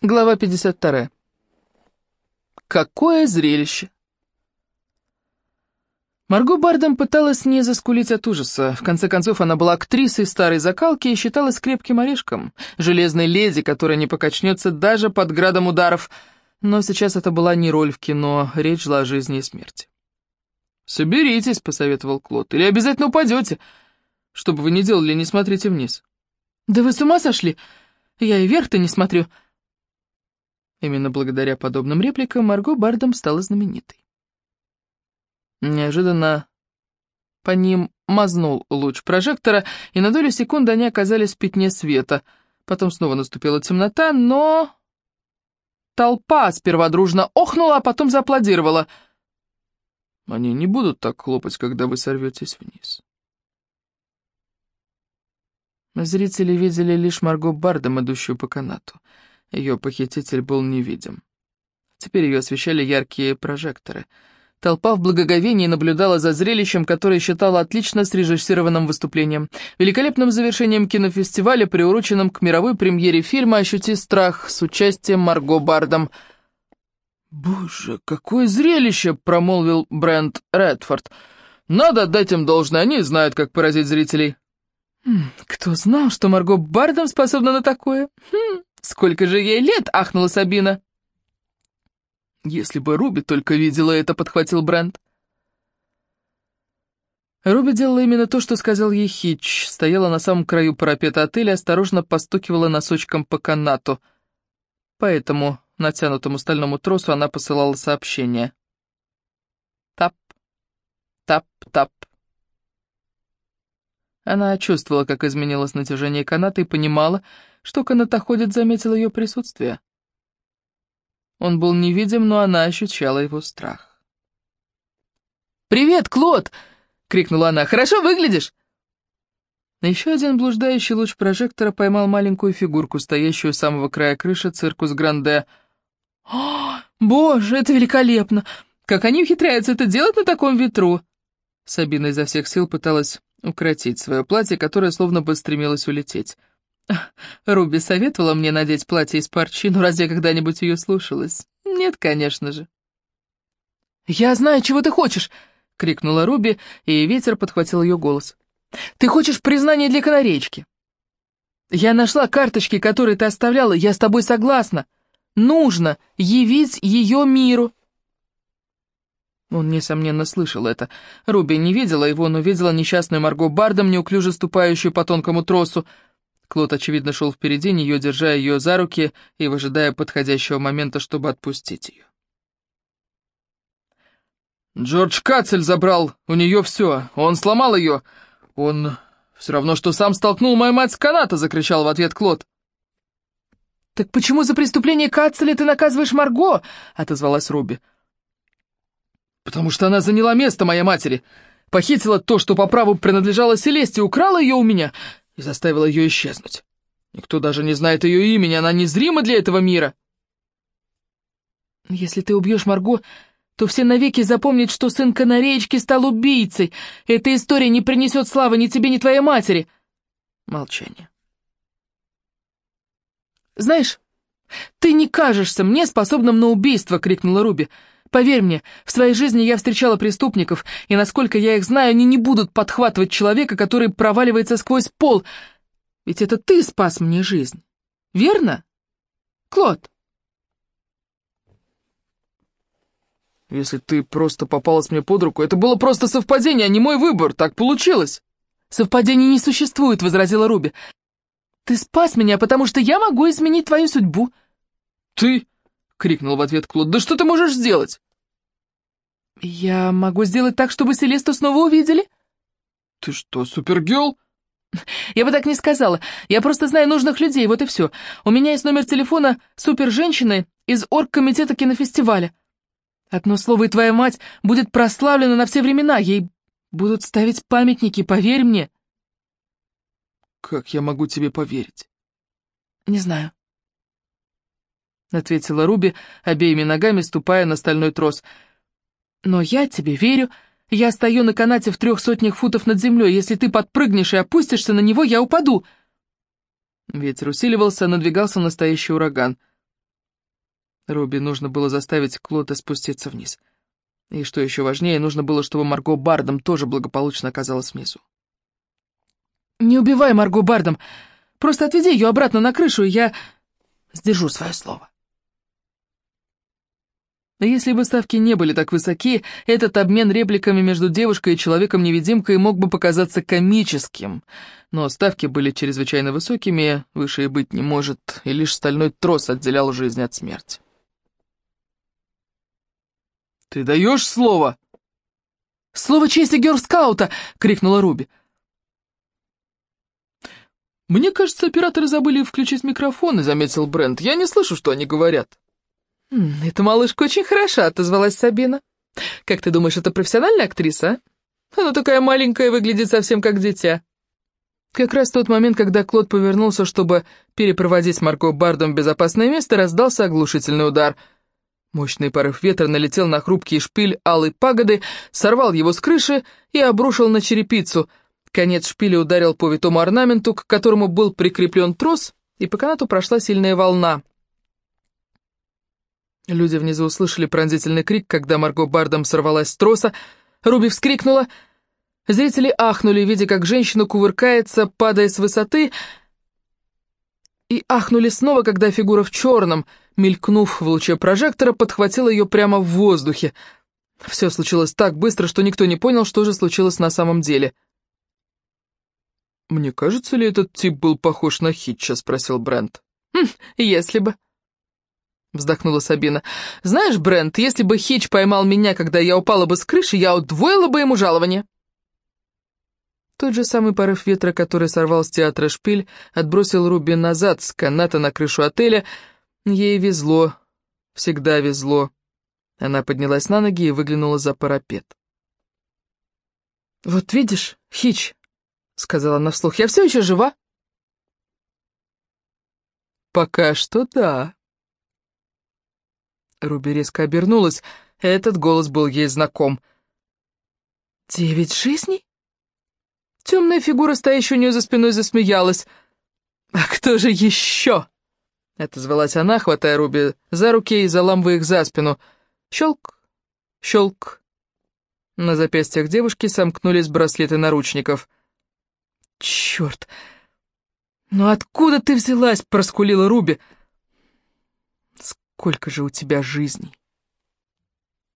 Глава 52. Какое зрелище! Марго Бардом пыталась не заскулить от ужаса. В конце концов, она была актрисой старой закалки и считалась крепким орешком, железной леди, которая не покачнется даже под градом ударов. Но сейчас это была не роль в кино, речь шла о жизни и смерти. «Соберитесь», — посоветовал Клод, — «или обязательно упадете. Что бы вы ни делали, не смотрите вниз». «Да вы с ума сошли? Я и вверх-то не смотрю». Именно благодаря подобным репликам Марго Бардом стала знаменитой. Неожиданно по ним мазнул луч прожектора, и на долю секунды они оказались в пятне света. Потом снова наступила темнота, но... Толпа сперва дружно охнула, а потом зааплодировала. Они не будут так хлопать, когда вы сорветесь вниз. Зрители видели лишь Марго Бардом, идущую по канату. Ее похититель был невидим. Теперь ее освещали яркие прожекторы. Толпа в благоговении наблюдала за зрелищем, которое считала отлично срежиссированным выступлением. Великолепным завершением кинофестиваля, приуроченным к мировой премьере фильма «Ощути страх» с участием Марго Бардом. «Боже, какое зрелище!» — промолвил Брент Редфорд. «Надо отдать им должное, они знают, как поразить зрителей». «Кто знал, что Марго Бардом способна на такое? Хм, сколько же ей лет?» — ахнула Сабина. «Если бы Руби только видела это», — подхватил Брент. Руби делала именно то, что сказал ей Хитч. Стояла на самом краю парапета отеля, осторожно постукивала носочком по канату. По этому натянутому стальному тросу она посылала сообщение. Тап, тап, тап. Она чувствовала, как изменилось натяжение каната и понимала, что канатоходец заметил ее присутствие. Он был невидим, но она ощущала его страх. «Привет, Клод!» — крикнула она. «Хорошо выглядишь!» Еще один блуждающий луч прожектора поймал маленькую фигурку, стоящую у самого края крыши циркус Гранде. «О, боже, это великолепно! Как они ухитряются это делать на таком ветру?» Сабина изо всех сил пыталась укротить свое платье, которое словно бы стремилось улететь. Руби советовала мне надеть платье из парчи, но разве когда-нибудь ее слушалась? Нет, конечно же. «Я знаю, чего ты хочешь!» — крикнула Руби, и ветер подхватил ее голос. «Ты хочешь признания для канаречки?» «Я нашла карточки, которые ты оставляла, я с тобой согласна. Нужно явить ее миру!» Он, несомненно, слышал это. Руби не видела его, но видела несчастную Марго Бардом, неуклюже ступающую по тонкому тросу. Клод, очевидно, шел впереди нее, держа ее за руки и выжидая подходящего момента, чтобы отпустить ее. «Джордж Кацель забрал у нее все. Он сломал ее. Он все равно, что сам столкнул мою мать с каната!» — закричал в ответ Клод. «Так почему за преступление Кацеля ты наказываешь Марго?» — отозвалась Руби. «Потому что она заняла место моей матери, похитила то, что по праву принадлежало Селесте, украла ее у меня и заставила ее исчезнуть. Никто даже не знает ее имени, она незрима для этого мира». «Если ты убьешь Марго, то все навеки запомнят, что сын канареечки стал убийцей. Эта история не принесет славы ни тебе, ни твоей матери». Молчание. «Знаешь, ты не кажешься мне способным на убийство!» — крикнула Руби. Поверь мне, в своей жизни я встречала преступников, и, насколько я их знаю, они не будут подхватывать человека, который проваливается сквозь пол. Ведь это ты спас мне жизнь. Верно? Клод? Если ты просто попалась мне под руку, это было просто совпадение, а не мой выбор. Так получилось. Совпадений не существует, — возразила Руби. Ты спас меня, потому что я могу изменить твою судьбу. Ты? — крикнул в ответ Клод. «Да что ты можешь сделать?» «Я могу сделать так, чтобы Селесту снова увидели?» «Ты что, супергелл?» «Я бы так не сказала. Я просто знаю нужных людей, вот и все. У меня есть номер телефона супер-женщины из оргкомитета кинофестиваля. Одно слово, и твоя мать будет прославлена на все времена. Ей будут ставить памятники, поверь мне». «Как я могу тебе поверить?» «Не знаю. — ответила Руби, обеими ногами ступая на стальной трос. «Но я тебе верю. Я стою на канате в трех сотнях футов над землей. Если ты подпрыгнешь и опустишься на него, я упаду». Ветер усиливался, надвигался настоящий ураган. Руби нужно было заставить Клода спуститься вниз. И что еще важнее, нужно было, чтобы Марго Бардом тоже благополучно оказалась внизу. «Не убивай Марго Бардом! Просто отведи ее обратно на крышу, и я сдержу свое слово». Если бы ставки не были так высоки, этот обмен репликами между девушкой и человеком-невидимкой мог бы показаться комическим. Но ставки были чрезвычайно высокими, выше и быть не может, и лишь стальной трос отделял жизнь от смерти. «Ты даешь слово?» «Слово чести герскаута!» — крикнула Руби. «Мне кажется, операторы забыли включить микрофон», — заметил Брент. «Я не слышу, что они говорят». «Эта малышка очень хороша», — отозвалась Сабина. «Как ты думаешь, это профессиональная актриса? Она такая маленькая, выглядит совсем как дитя». Как раз в тот момент, когда Клод повернулся, чтобы перепроводить Марко Бардом в безопасное место, раздался оглушительный удар. Мощный порыв ветра налетел на хрупкий шпиль алой пагоды, сорвал его с крыши и обрушил на черепицу. Конец шпиля ударил по витому орнаменту, к которому был прикреплен трос, и по канату прошла сильная волна. Люди внизу услышали пронзительный крик, когда Марго Бардом сорвалась с троса. Руби вскрикнула. Зрители ахнули, видя, как женщина кувыркается, падая с высоты, и ахнули снова, когда фигура в черном, мелькнув в луче прожектора, подхватила ее прямо в воздухе. Все случилось так быстро, что никто не понял, что же случилось на самом деле. «Мне кажется ли этот тип был похож на Хитча?» — спросил Брент. «Хм, если бы», вздохнула Сабина. «Знаешь, Брент, если бы Хич поймал меня, когда я упала бы с крыши, я удвоила бы ему жалование». Тот же самый порыв ветра, который сорвал с театра шпиль, отбросил Руби назад с каната на крышу отеля. Ей везло, всегда везло. Она поднялась на ноги и выглянула за парапет. «Вот видишь, Хич», — сказала она вслух, — «я все еще жива?» «Пока что да», Руби резко обернулась. Этот голос был ей знаком. «Девять жизней?» Темная фигура, стоящая у нее за спиной, засмеялась. «А кто же еще?» Это звалась она, хватая Руби за руки и заламывая их за спину. Щелк, щелк. На запястьях девушки сомкнулись браслеты наручников. «Черт! Ну откуда ты взялась?» — проскулила Руби. «Сколько же у тебя жизней?»